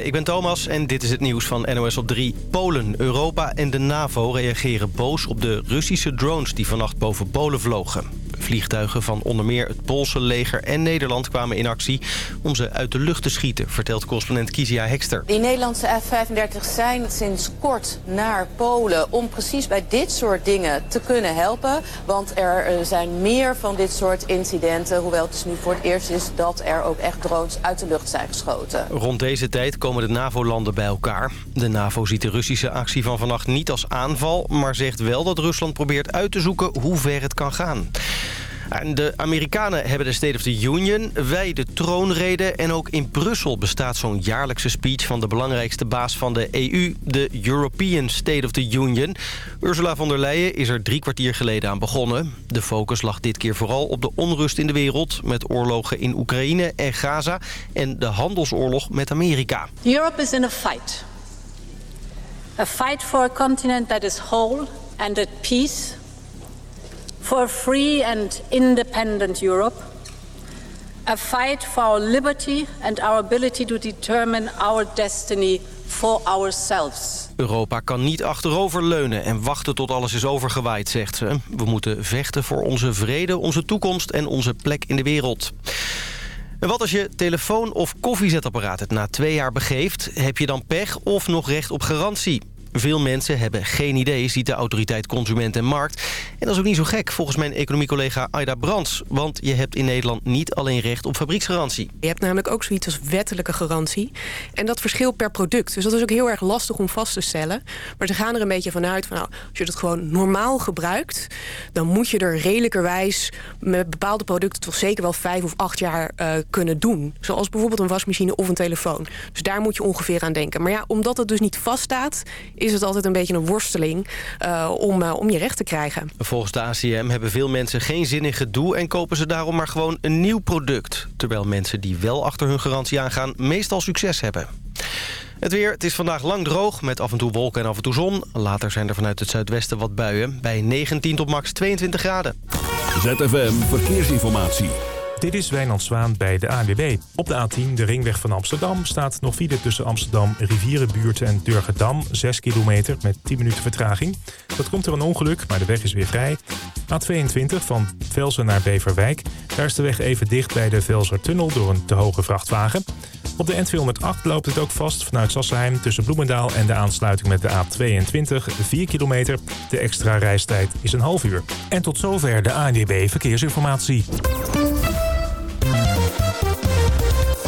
Ik ben Thomas en dit is het nieuws van NOS op 3. Polen, Europa en de NAVO reageren boos op de Russische drones die vannacht boven Polen vlogen. Vliegtuigen van onder meer het Poolse leger en Nederland kwamen in actie om ze uit de lucht te schieten, vertelt correspondent Kizia Hekster. Die Nederlandse F-35 zijn sinds kort naar Polen om precies bij dit soort dingen te kunnen helpen. Want er eh, zijn meer van dit soort incidenten, hoewel het dus nu voor het eerst is dat er ook echt drones uit de lucht zijn geschoten. Rond deze tijd komen de NAVO-landen bij elkaar. De NAVO ziet de Russische actie van vannacht niet als aanval... maar zegt wel dat Rusland probeert uit te zoeken hoe ver het kan gaan. De Amerikanen hebben de State of the Union, wij de troonrede... en ook in Brussel bestaat zo'n jaarlijkse speech... van de belangrijkste baas van de EU, de European State of the Union. Ursula von der Leyen is er drie kwartier geleden aan begonnen. De focus lag dit keer vooral op de onrust in de wereld... met oorlogen in Oekraïne en Gaza en de handelsoorlog met Amerika. Europe is in a fight. A fight for a continent that is whole and at peace for a free and independent Europe, a fight for our liberty and our ability to determine our destiny for ourselves. Europa kan niet achteroverleunen en wachten tot alles is overgewaaid, zegt ze. We moeten vechten voor onze vrede, onze toekomst en onze plek in de wereld. En wat als je telefoon- of koffiezetapparaat het na twee jaar begeeft? Heb je dan pech of nog recht op garantie? Veel mensen hebben geen idee, ziet de autoriteit Consument en Markt. En dat is ook niet zo gek, volgens mijn economiecollega Aida Brands. Want je hebt in Nederland niet alleen recht op fabrieksgarantie. Je hebt namelijk ook zoiets als wettelijke garantie. En dat verschilt per product. Dus dat is ook heel erg lastig om vast te stellen. Maar ze gaan er een beetje vanuit van... Nou, als je het gewoon normaal gebruikt... dan moet je er redelijkerwijs met bepaalde producten... toch zeker wel vijf of acht jaar uh, kunnen doen. Zoals bijvoorbeeld een wasmachine of een telefoon. Dus daar moet je ongeveer aan denken. Maar ja, omdat het dus niet vaststaat is het altijd een beetje een worsteling uh, om, uh, om je recht te krijgen. Volgens de ACM hebben veel mensen geen zin in gedoe... en kopen ze daarom maar gewoon een nieuw product. Terwijl mensen die wel achter hun garantie aangaan... meestal succes hebben. Het weer, het is vandaag lang droog met af en toe wolken en af en toe zon. Later zijn er vanuit het zuidwesten wat buien. Bij 19 tot max 22 graden. ZFM Verkeersinformatie. Dit is Wijnand Zwaan bij de ANWB. Op de A10, de ringweg van Amsterdam, staat nog file tussen Amsterdam, Rivierenbuurt en Durgedam. 6 kilometer met 10 minuten vertraging. Dat komt er een ongeluk, maar de weg is weer vrij. A22 van Velsen naar Beverwijk. Daar is de weg even dicht bij de Velsertunnel door een te hoge vrachtwagen. Op de N208 loopt het ook vast vanuit Sassenheim tussen Bloemendaal en de aansluiting met de A22. 4 kilometer. De extra reistijd is een half uur. En tot zover de ANWB Verkeersinformatie.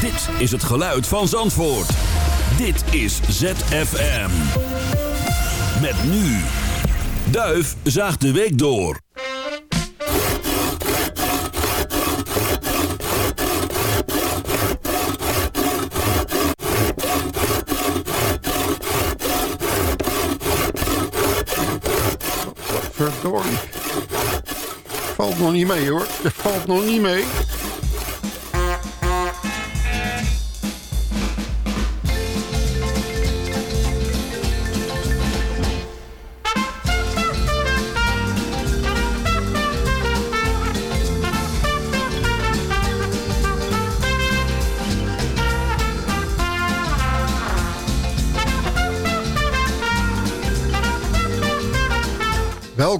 Dit is het geluid van Zandvoort. Dit is ZFM. Met nu. Duif zaagt de week door. Verdorie. Valt nog niet mee hoor. Valt nog niet mee.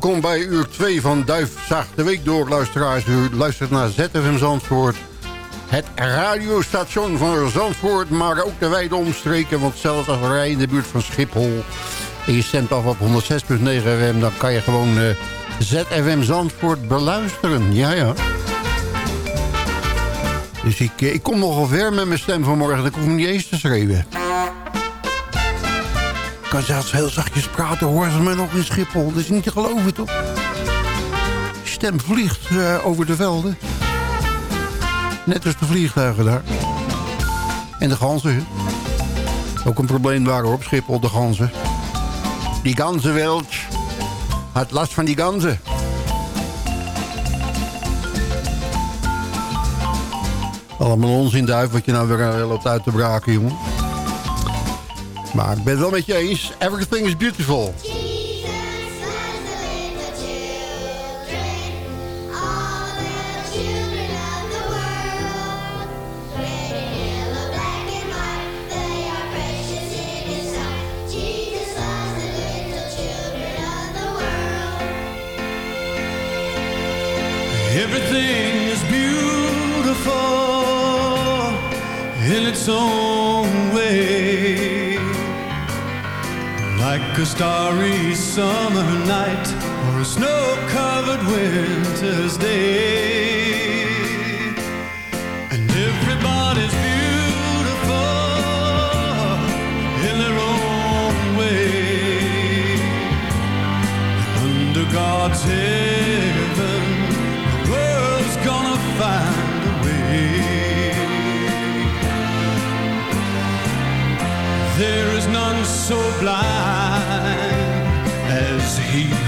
Welkom bij uur 2 van Duif de Week door, luisteraars. U luistert naar ZFM Zandvoort. Het radiostation van Zandvoort, maar ook de wijde omstreken. Want zelfs als rijden in de buurt van Schiphol... en je stemt af op 106.9 FM... dan kan je gewoon uh, ZFM Zandvoort beluisteren. Ja, ja. Dus ik, ik kom nogal ver met mijn stem vanmorgen. Ik hoef niet eens te schreeuwen kan zelfs heel zachtjes praten, horen ze me nog in Schiphol. Dat is niet te geloven, toch? Stem vliegt uh, over de velden. Net als de vliegtuigen daar. En de ganzen. Ook een probleem waren op Schiphol, de ganzen. Die ganzenwild had last van die ganzen. Allemaal onzin duif wat je nou weer eh, loopt uit te braken, jongen. Maar ik ben het wel met je eens. Everything is beautiful. Everything is beautiful in its own way. Like a starry summer night or a snow-covered winter's day. And everybody's beautiful in their own way. Under God's heaven, the world's gonna find a way. There so blind as he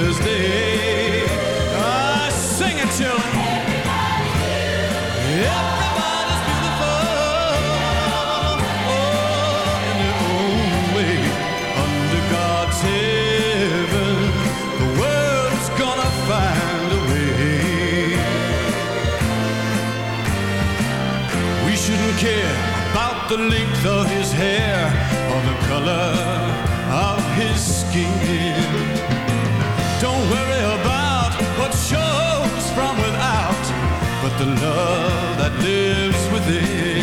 winter's day. Ah, sing it, children. Everybody's beautiful, oh, in their own way. Under God's heaven, the world's gonna find a way. We shouldn't care about the length of his hair lives within.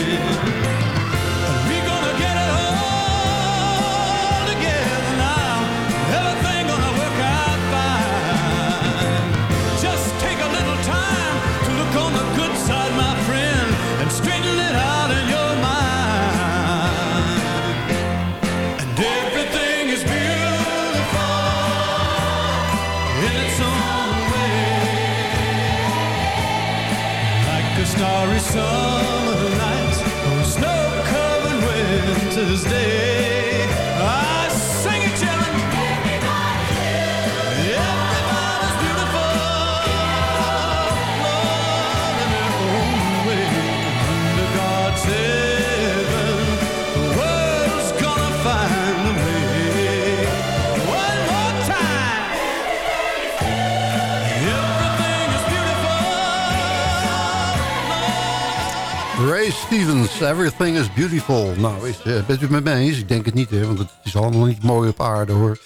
Ray Stevens, Everything is Beautiful. Nou, is, eh, bent u met mij eens? Ik denk het niet, hè, want het is allemaal niet mooi op aarde, hoor.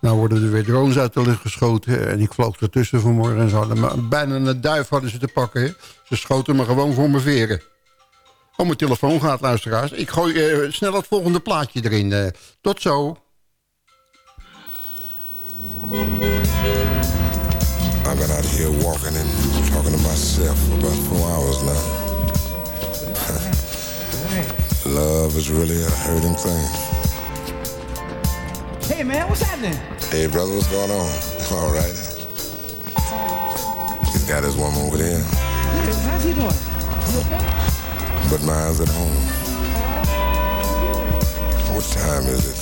Nou worden er weer drones uit de lucht geschoten en ik vloog ertussen vanmorgen en ze hadden me, bijna een duif hadden ze te pakken. Hè. Ze schoten me gewoon voor mijn veren. Oh, mijn telefoon gaat, luisteraars. Ik gooi eh, snel het volgende plaatje erin. eh. tot zo. I've been out here walking and talking to myself for about hours now. Love is really a hurting thing. Hey man, what's happening? Hey brother, what's going on? All right. He's got his woman over there, How's he doing? You okay? but mine's at home. What time is it?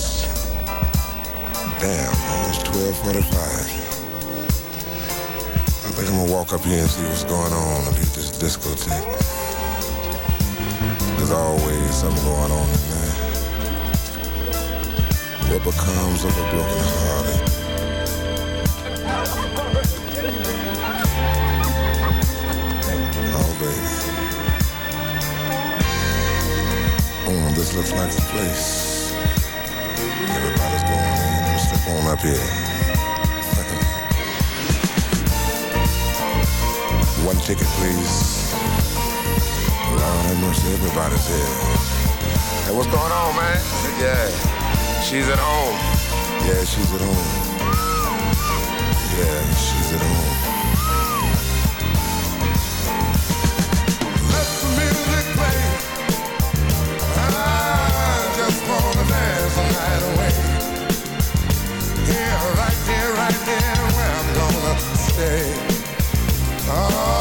Damn, almost 1245. I think I'm gonna walk up here and see what's going on at this discotheque. There's always something going on in there. What becomes of a broken hearted? Oh, baby. Oh, this looks like the place. Everybody's going in. Step on up here. One ticket, please. Mercy, everybody's here. Hey, what's going on, man? Yeah, she's at home. Yeah, she's at home. Yeah, she's at home. Let the music play. I just wanna dance the night away. Here, right here, right here, where I'm gonna stay. All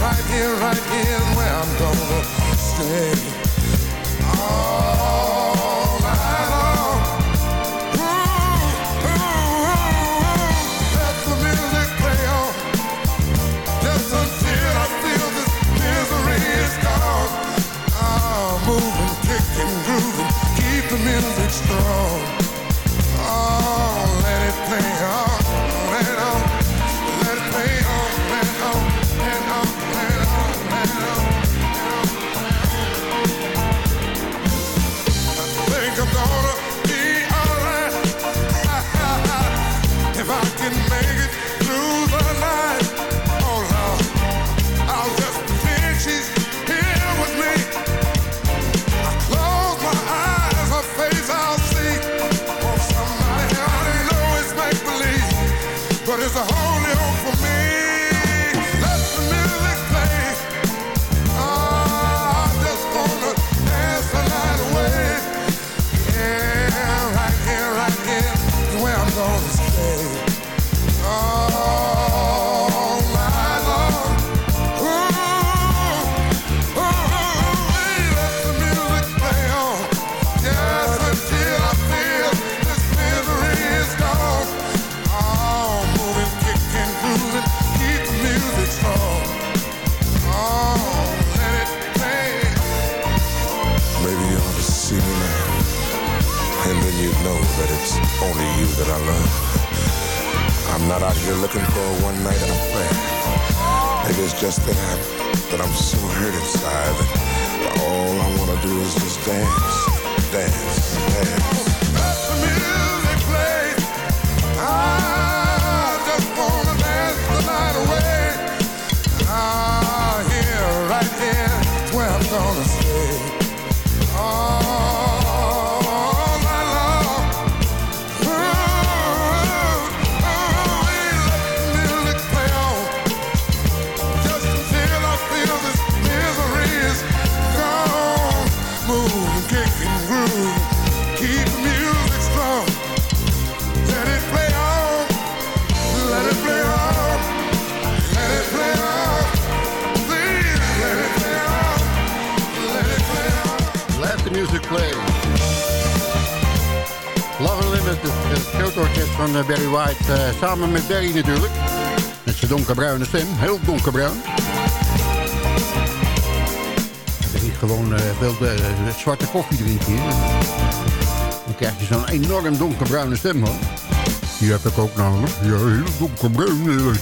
right here, right here where I'm gonna stay. All Oh, let it play. Maybe you ought to see me now. And then you know that it's only you that I love. I'm not out here looking for a one night affair. Maybe it's just that I'm, that I'm so hurt inside that all I wanna do is just dance, dance, dance. Let the music play. I van eh, Barry White. eh, samen met Barry natuurlijk. Met zijn donkerbruine stem, heel donkerbruin. Als je gewoon veel eh, zwarte koffie drinkt hier... dan krijg je zo'n enorm donkerbruine stem hoor. Die heb ik ook namelijk. Ja, heel donkerbruin.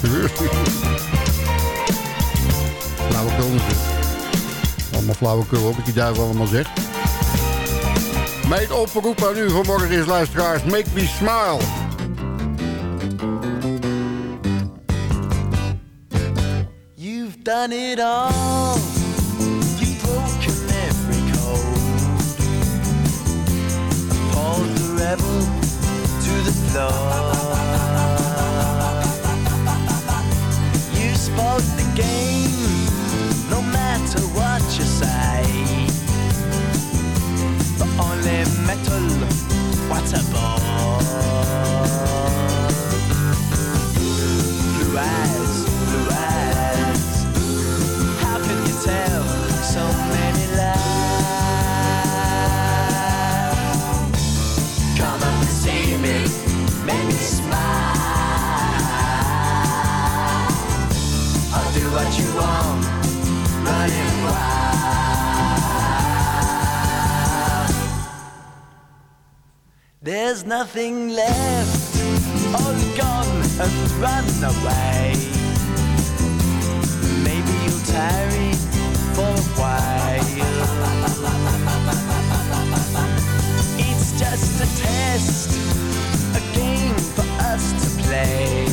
Flauwekul natuurlijk. Allemaal flauwekul op, wat die duivel allemaal zegt. Mijn oproep aan u vanmorgen is, luisteraars, make me smile. Done it all. You've broken every code. Paused the level to the floor. There's nothing left, all gone and run away. Maybe you'll tarry for a while. It's just a test, a game for us to play.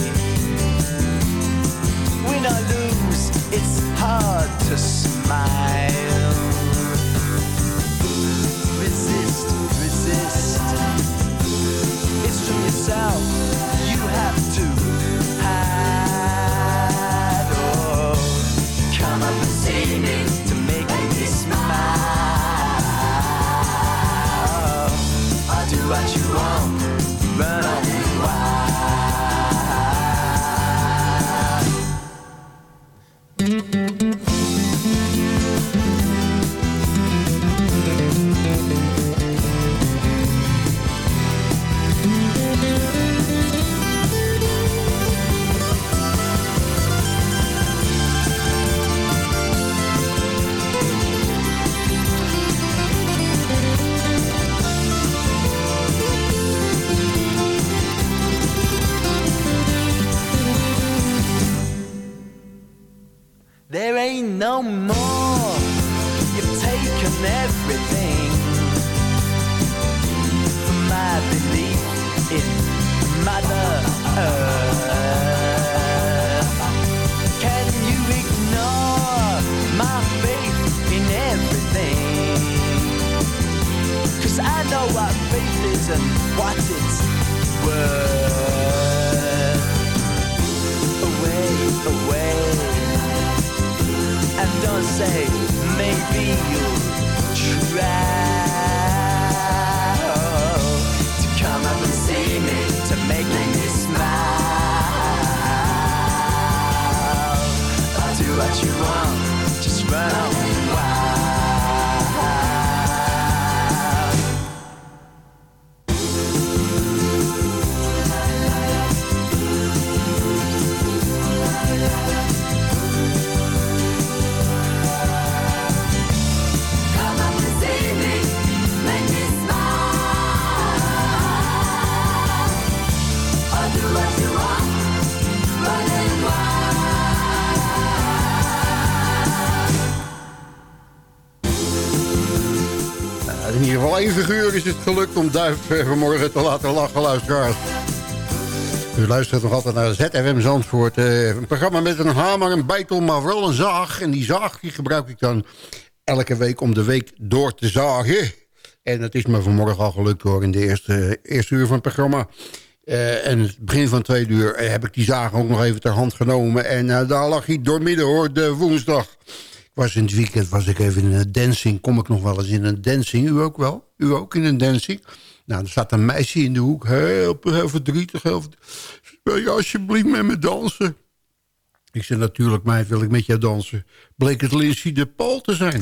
More. Duif vanmorgen te laten lachen, luisteraars. U luistert nog altijd naar ZFM Zandvoort. eh, een programma met een hamer, een bijtel, maar vooral een zaag. En die zaag die gebruik ik dan elke week om de week door te zagen. En het is me vanmorgen al gelukt hoor, in de eerste, eerste uur van het programma. Eh, en het begin van twee uur eh, heb ik die zaag ook nog even ter hand genomen. En daar lag hij doormidden hoor, de woensdag. Was in het weekend was ik even in een dancing. Kom ik nog wel eens in een dancing? U ook wel? U ook in een dancing? Nou, er staat een meisje in de hoek. Heel, heel verdrietig. Heel verdrietig. Wil je alsjeblieft met me dansen? Ik zei natuurlijk, meid, wil ik met jou dansen. Bleek het Lindsay de Paul te zijn.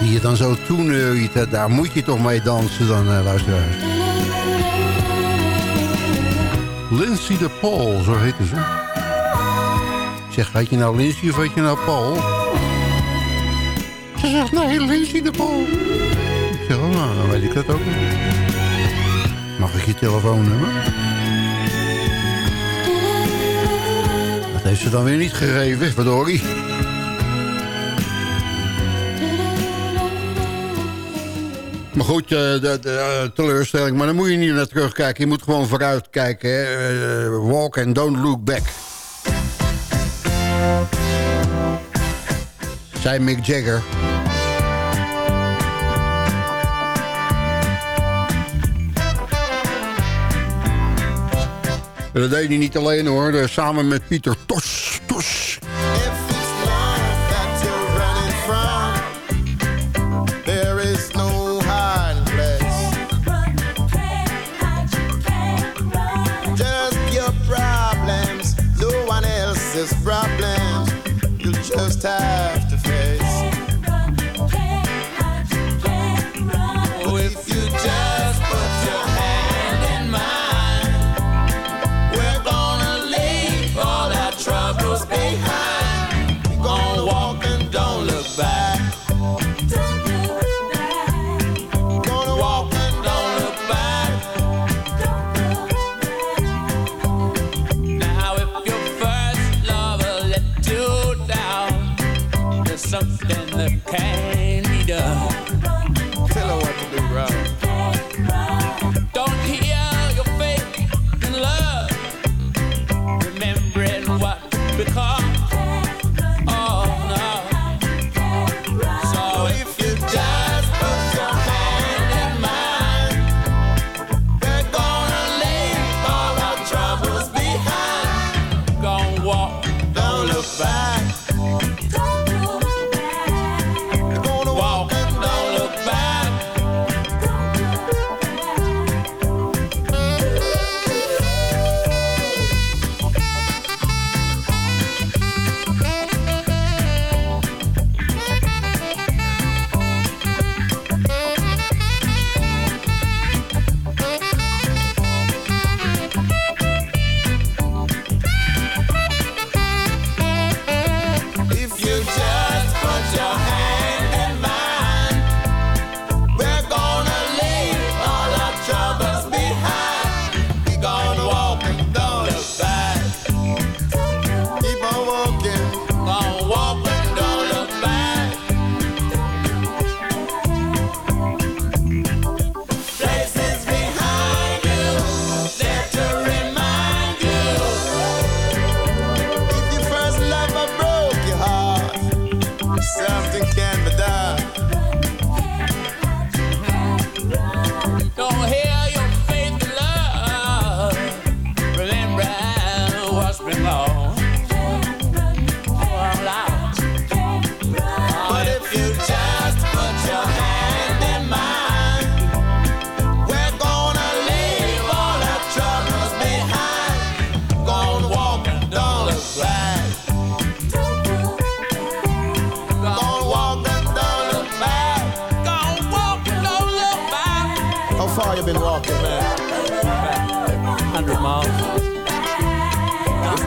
Die je dan zo toeneuriet, hè, daar moet je toch mee dansen dan, uh, luisteraars. Lindsay de Paul, zo heette ze. Zeg, heet je nou Lindsay of heet je nou Paul? Ze zegt, nee, Lindsay de Paul. Ik zeg, oh, nou, dan weet ik dat ook niet. Mag ik je telefoonnummer? Dat heeft ze dan weer niet gegeven, verdorie. Maar goed, eh, de, de, eh, teleurstelling. Maar dan moet je niet naar terugkijken. Je moet gewoon vooruit kijken. Eh, walk and don't look back. Zij Mick Jagger. Dat deed hij niet alleen hoor. Samen met Pieter Tos. Tos.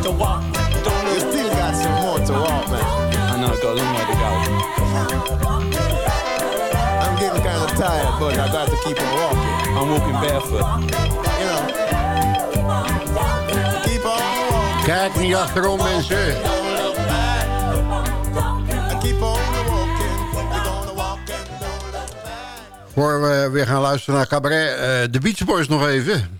To walk. Don't you still got some more to walk, man? I know, got a long way to go. I'm getting kind of tired, but I got to keep on walking. I'm walking barefoot. You know. Keep on walking. Kijk niet achterom mensen. Voor we weer gaan luisteren naar cabaret. eh, de Beach Boys nog even.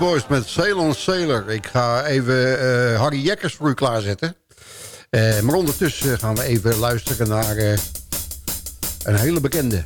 Boys met Sail on Sailor. Ik ga even eh, Harry Jekkers voor u klaarzetten. Eh, maar ondertussen gaan we even luisteren naar eh, een hele bekende.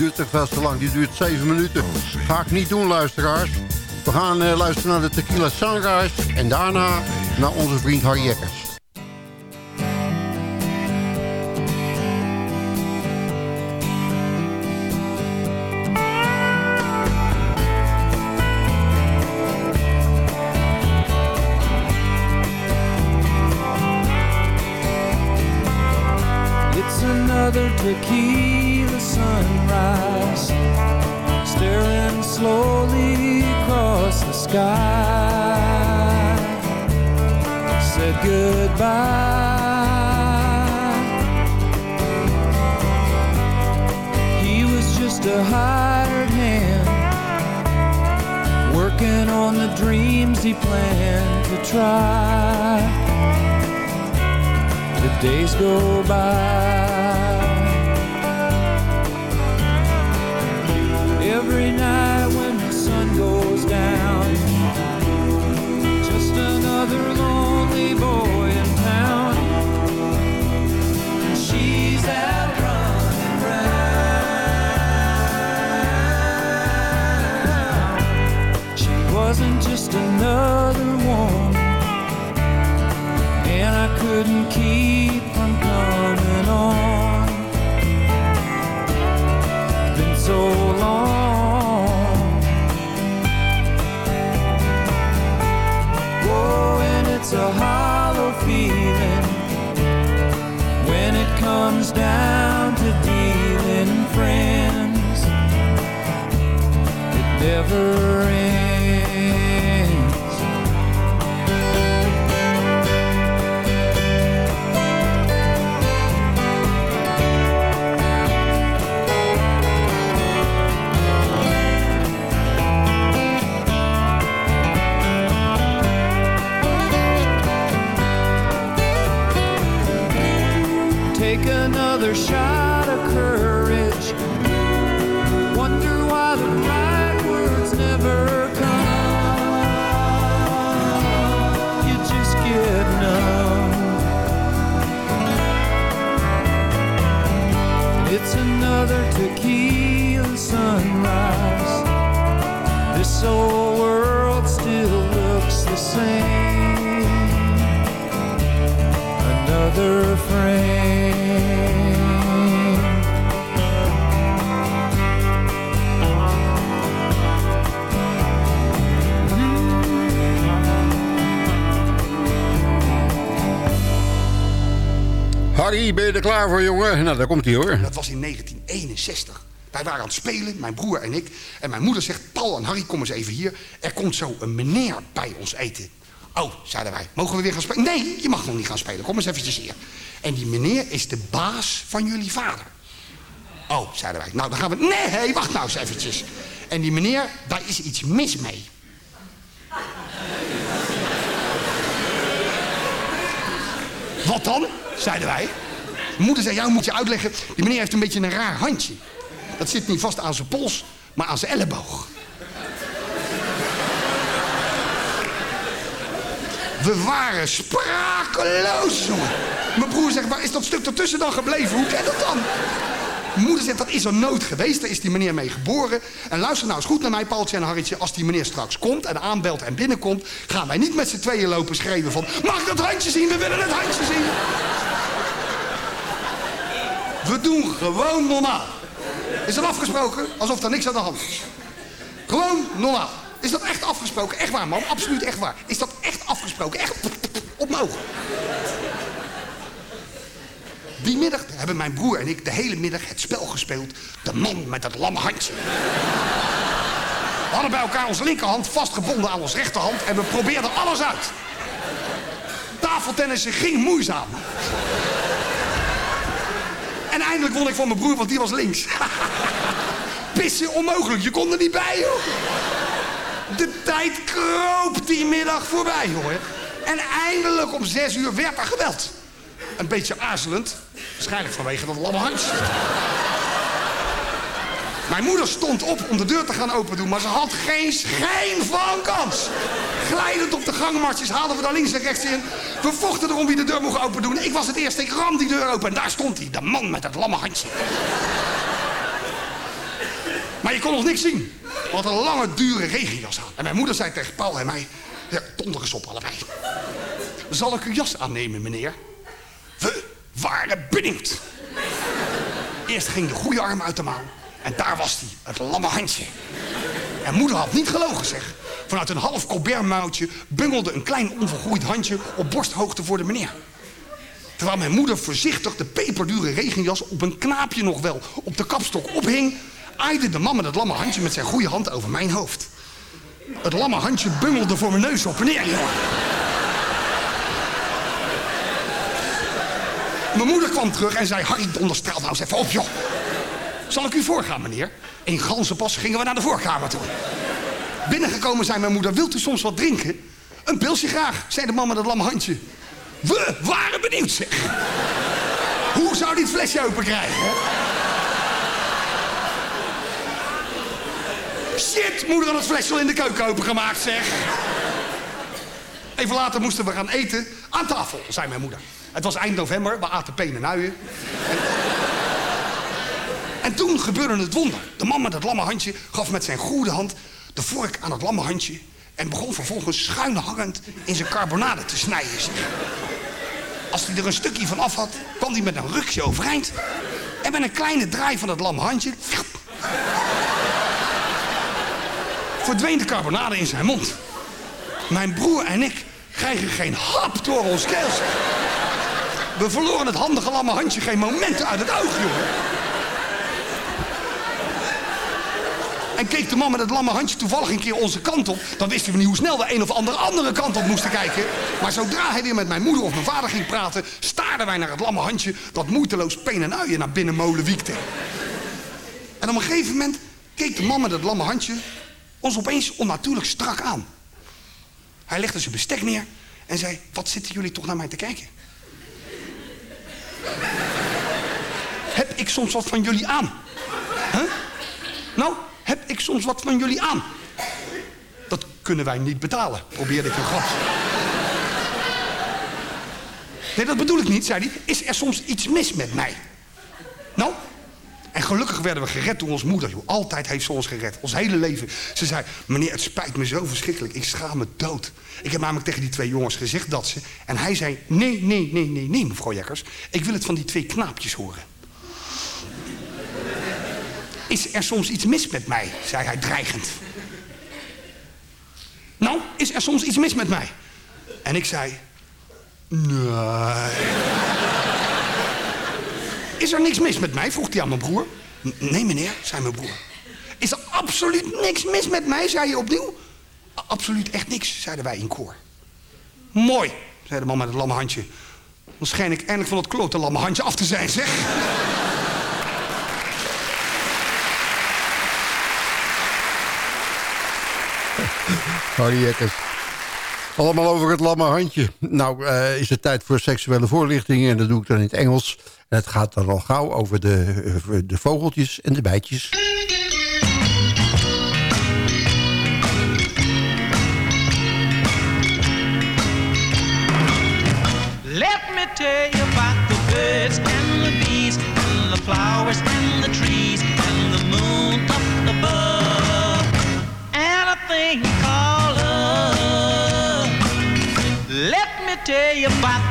Duurt toch veel te lang. Die duurt zeven minuten. Ga ik niet doen, luisteraars. We gaan eh, luisteren naar de Tequila Sunrise. En daarna naar onze vriend Harry Jekkers. Every night Harry, ben je er klaar voor, jongen? Nou, daar komt hij hoor. Dat was in 1961. Wij waren aan het spelen, mijn broer en ik. En mijn moeder zegt, Paul en Harry, kom eens even hier. Er komt zo een meneer bij ons eten. Oh, zeiden wij, mogen we weer gaan spelen? Nee, je mag nog niet gaan spelen. Kom eens eventjes hier. En die meneer is de baas van jullie vader. Oh, zeiden wij. Nou, dan gaan we... Nee, wacht nou eens eventjes. En die meneer, daar is iets mis mee. Dan? Zeiden wij. Mijn moeder zei, jou moet je uitleggen. Die meneer heeft een beetje een raar handje. Dat zit niet vast aan zijn pols, maar aan zijn elleboog. We waren sprakeloos, jongen. Mijn broer zegt, waar is dat stuk ertussen dan gebleven? Hoe kan dat dan? Mijn moeder zegt, dat is er nooit geweest. Daar is die meneer mee geboren. En luister nou eens goed naar mij, Paultje en Harritje. Als die meneer straks komt en aanbelt en binnenkomt... gaan wij niet met z'n tweeën lopen schreeuwen van... Mag dat handje zien? We willen het handje zien. We doen gewoon normaal. Is dat afgesproken? Alsof er niks aan de hand is. Gewoon normaal. Is dat echt afgesproken? Echt waar, man. Absoluut echt waar. Is dat echt afgesproken? Echt op mijn ogen. Die middag hebben mijn broer en ik de hele middag het spel gespeeld. De man met het lamme handje. We hadden bij elkaar onze linkerhand vastgebonden aan onze rechterhand en we probeerden alles uit. Tafeltennissen ging moeizaam. En eindelijk won ik van mijn broer, want die was links. Pissen onmogelijk, je kon er niet bij, joh. De tijd kroop die middag voorbij, hoor. En eindelijk om zes uur werd er geweld. Een beetje aarzelend, waarschijnlijk vanwege dat lamme handje. Mijn moeder stond op om de deur te gaan open doen, maar ze had geen schijn van kans. Glijdend op de gangmartjes haalden we daar links en rechts in. We vochten erom wie de deur mocht open doen. Ik was het eerste, ik ram die deur open en daar stond hij, de man met het lamme handje. Maar je kon nog niks zien. Hadden een lange, dure regenjas aan. En mijn moeder zei tegen Paul en mij, ja, donder eens op allebei. Zal ik uw jas aannemen, meneer? Waren benieuwd. Eerst ging de goede arm uit de mouw. En daar was hij, het lamme handje. En moeder had niet gelogen, zeg. Vanuit een half colbertmouwtje bungelde een klein onvergroeid handje op borsthoogte voor de meneer. Terwijl mijn moeder voorzichtig de peperdure regenjas op een knaapje nog wel op de kapstok ophing, aaide de man met het lamme handje met zijn goede hand over mijn hoofd. Het lamme handje bungelde voor mijn neus op en neer, jongen. Mijn moeder kwam terug en zei, Harry, donderstraal nou eens even op, joh. Zal ik u voorgaan, meneer? In ganzenpas gingen we naar de voorkamer toe. Binnengekomen zei mijn moeder, wilt u soms wat drinken? Een pilsje graag, zei de man met het lamme handje. We waren benieuwd, zeg. Hoe zou dit flesje open krijgen? Shit, moeder had het flesje al in de keuken opengemaakt, zeg. Even later moesten we gaan eten aan tafel, zei mijn moeder. Het was eind november, we aten penen en. En, en toen gebeurde het wonder. De man met het lamme handje gaf met zijn goede hand de vork aan het lamme handje... en begon vervolgens schuin hangend in zijn carbonade te snijden. Als hij er een stukje van af had, kwam hij met een rukje overeind... en met een kleine draai van het lamme handje... verdween de carbonade in zijn mond. Mijn broer en ik krijgen geen hap door ons keel. We verloren het handige lamme handje geen moment uit het oog, jongen. En keek de man met het lamme handje toevallig een keer onze kant op... dan wisten we niet hoe snel we een of andere andere kant op moesten kijken. Maar zodra hij weer met mijn moeder of mijn vader ging praten... staarden wij naar het lamme handje dat moeiteloos peen en uien naar binnen molen wiekte. En op een gegeven moment keek de man met het lamme handje ons opeens onnatuurlijk strak aan. Hij legde zijn bestek neer en zei, wat zitten jullie toch naar mij te kijken? Heb ik soms wat van jullie aan? Huh? Nou, heb ik soms wat van jullie aan? Dat kunnen wij niet betalen, probeerde ik een. Nee, dat bedoel ik niet, zei hij. Is er soms iets mis met mij? Nou, en gelukkig werden we gered door ons moeder. Joh. Altijd heeft ze ons gered. Ons hele leven. Ze zei, meneer, het spijt me zo verschrikkelijk. Ik schaam me dood. Ik heb namelijk tegen die twee jongens gezegd dat ze... En hij zei, nee, nee, nee, nee, nee, mevrouw Jekkers. Ik wil het van die twee knaapjes horen. Is er soms iets mis met mij? zei hij dreigend. Nou, is er soms iets mis met mij? En ik zei... Nee. Is er niks mis met mij? vroeg hij aan mijn broer. "N- Nee, meneer, zei mijn broer. Is er absoluut niks mis met mij? zei je opnieuw. "A- Absoluut echt niks, zeiden wij in koor. Mooi, zei de man met het lamme handje. Dan schijn ik eindelijk van dat klote lamme handje af te zijn, zeg. Harry. Allemaal over het lamme handje. Nou, eh, is het tijd voor seksuele voorlichting en dat doe ik dan in het Engels. En het gaat dan al gauw over de, eh, de vogeltjes en de bijtjes. Let me tell you about the birds and the bees and the flowers and the trees and the moon up above and a thing called love. Let me tell you about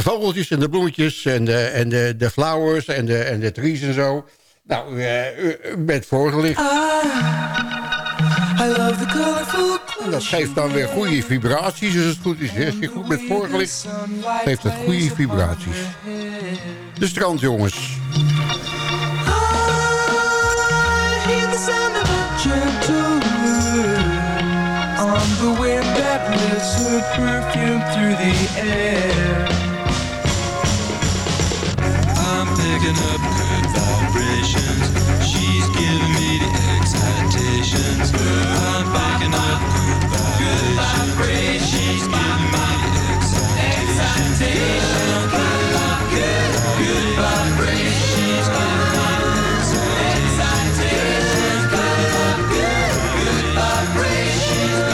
De vogeltjes en de bloemetjes en de, en de, de flowers en de, en de trees en zo. Nou, eh, u, u bent voorgelicht. En dat geeft dan weer goede vibraties, als het goed is. Als je goed bent voorgelicht, geeft het goede vibraties. De strandjongens. hear the sound of a gentle wind on the wind that lifts her perfume through the air. Picking up good vibrations. She's giving me the excitations. I'm picking up good vibrations. She's giving me the excitations. Good, vibrations. Excitations. Good, vibrations.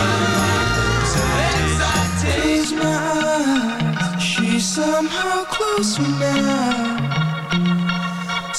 Close she's somehow closer now.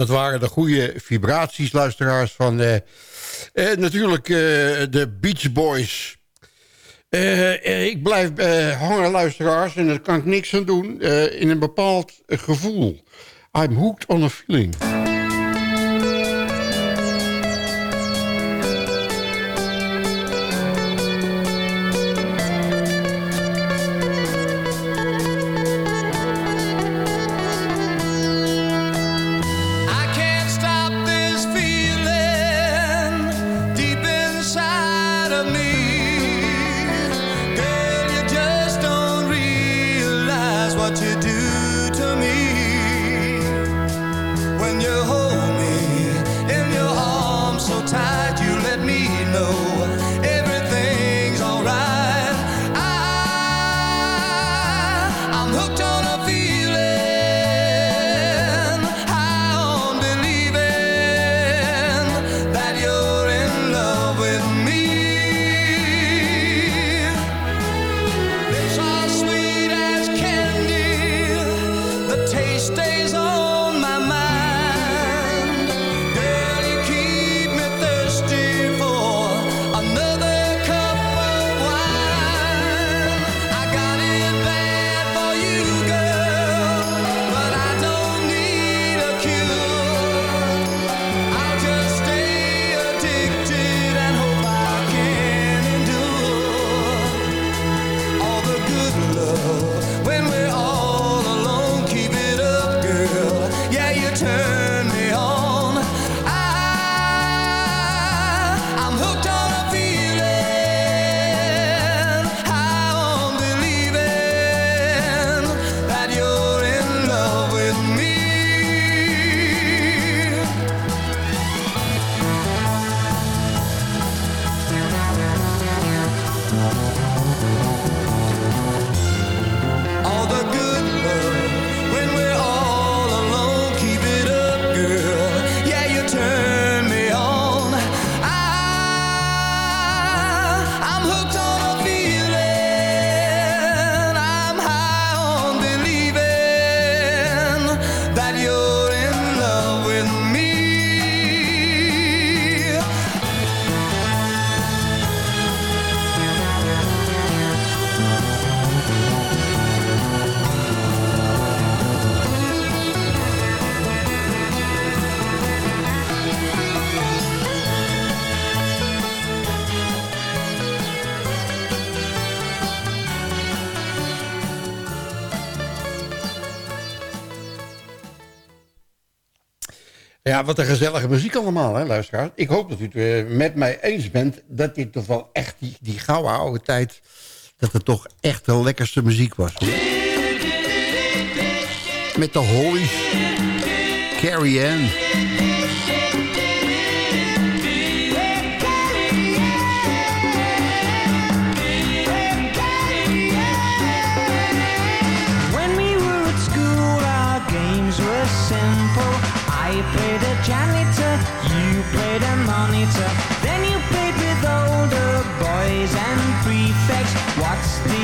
Dat waren de goede vibraties, luisteraars, van de natuurlijk eh, de Beach Boys. ik blijf hangen, luisteraars, en daar kan ik niks aan doen, in een bepaald gevoel. I'm hooked on a feeling. Wat een gezellige muziek allemaal, hè, luisteraars. Ik hoop dat u het eh, met mij eens bent... dat dit toch wel echt die, die gouden oude tijd... dat het toch echt de lekkerste muziek was. Met de Hollies. Carrie Ann. Then you played with older boys and prefects. What's the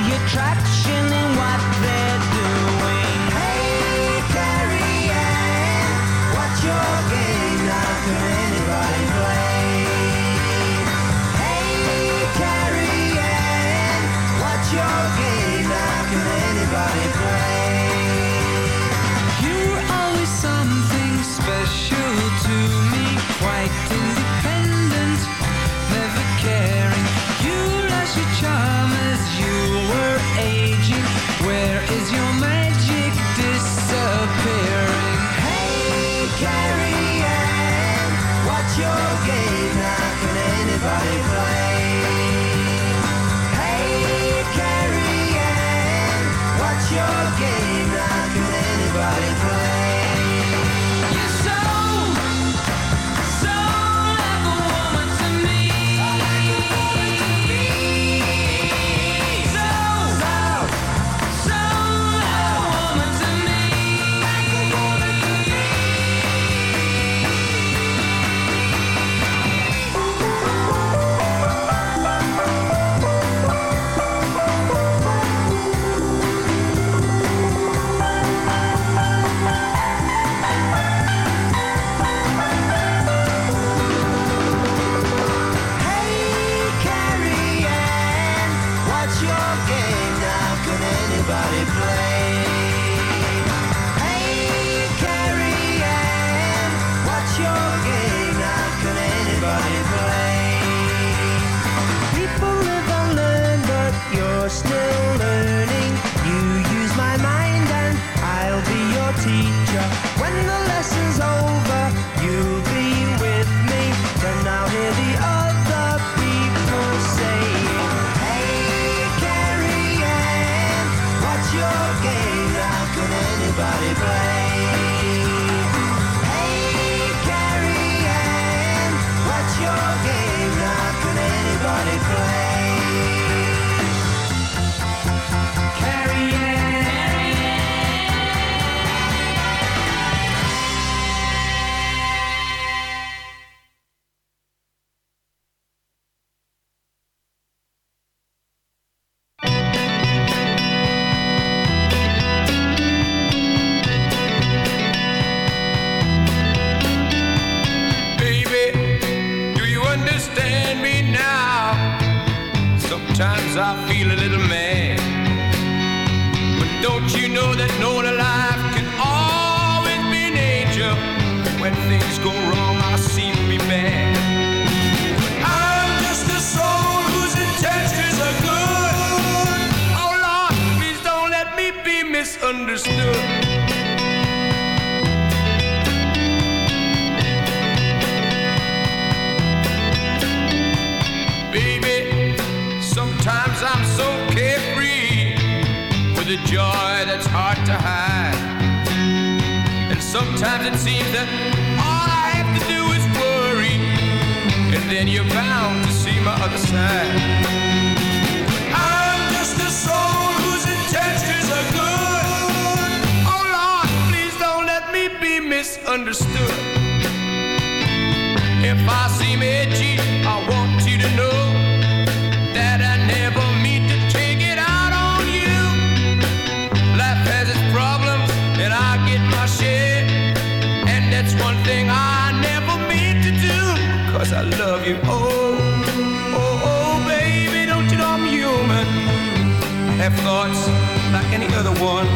thoughts like any other one.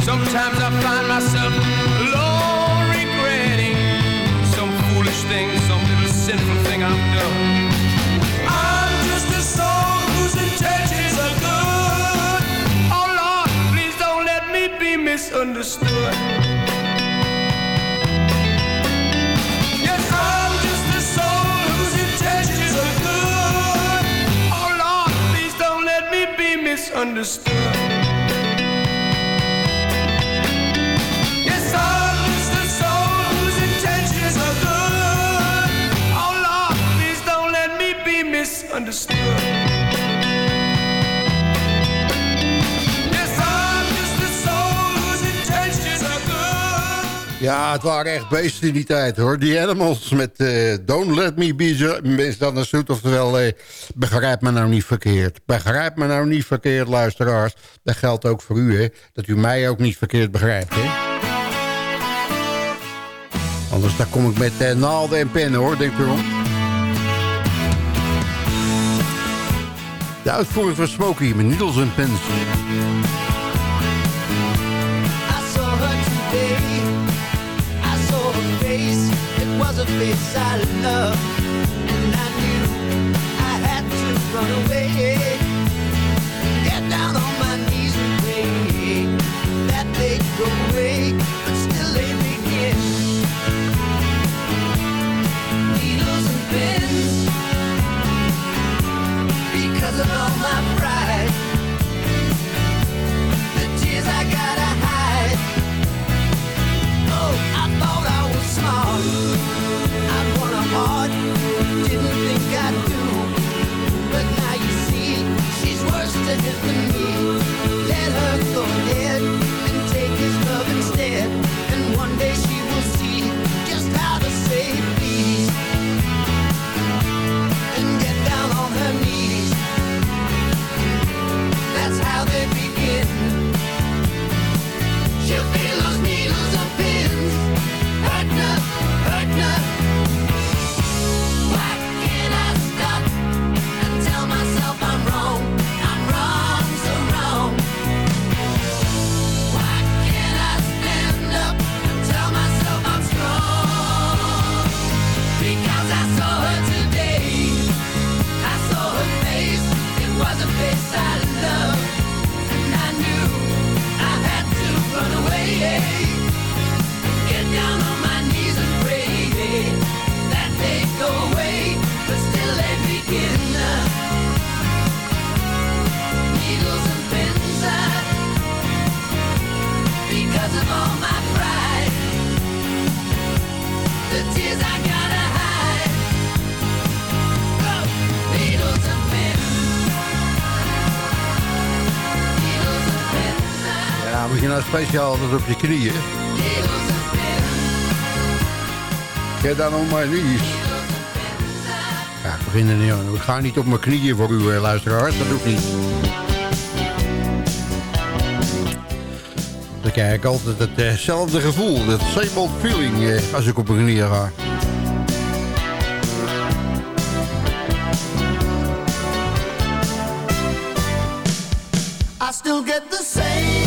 Sometimes I find myself thing, some little sinful thing I've done. I'm just a soul whose intentions are good. Oh Lord, please don't let me be misunderstood. Yes, I'm just a soul whose intentions are good. Oh Lord, please don't let me be misunderstood. Ja, het waren echt beesten in die tijd hoor. Die Animals met eh, Don't Let Me Be Misunderstood. Oftewel, eh, begrijp me nou niet verkeerd. Begrijp me nou niet verkeerd, luisteraars. Dat geldt ook voor u, hè. Dat u mij ook niet verkeerd begrijpt, hè. Anders dan kom ik met eh, naalden en pennen, hoor. Denk erom. De uitvoering van Smokey met needles en pens. Was a face I loved. And I knew I had to run away. je altijd op je knieën. Get dan op mijn knees. Ja, ik begin er niet aan. Ik ga niet op mijn knieën voor u eh, luisteraars, dat doe niet. Dan krijg ik altijd hetzelfde gevoel, dat same old feeling, eh, als ik op mijn knieën ga. I still get the same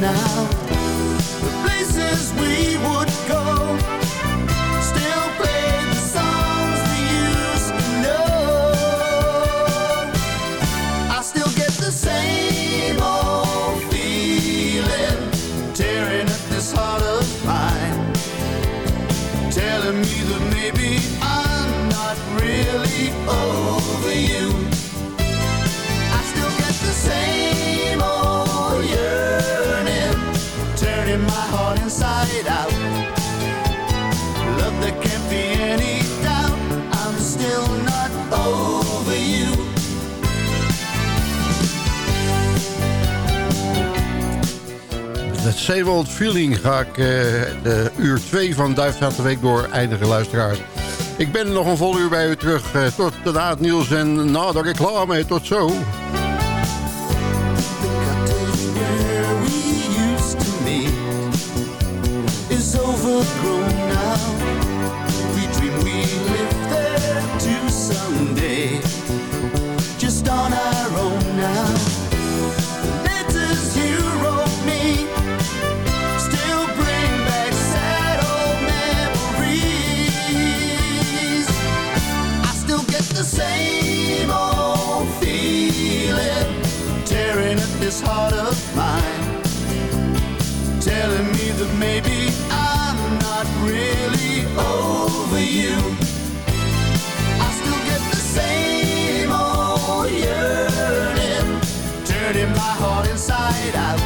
now. het Seven Old Feeling ga ik eh, de uur 2 van Duif de Week door eindigen, luisteraars. Ik ben nog een vol uur bij u terug. Eh, tot na het nieuws en na de reclame. Tot zo. overgrown now it.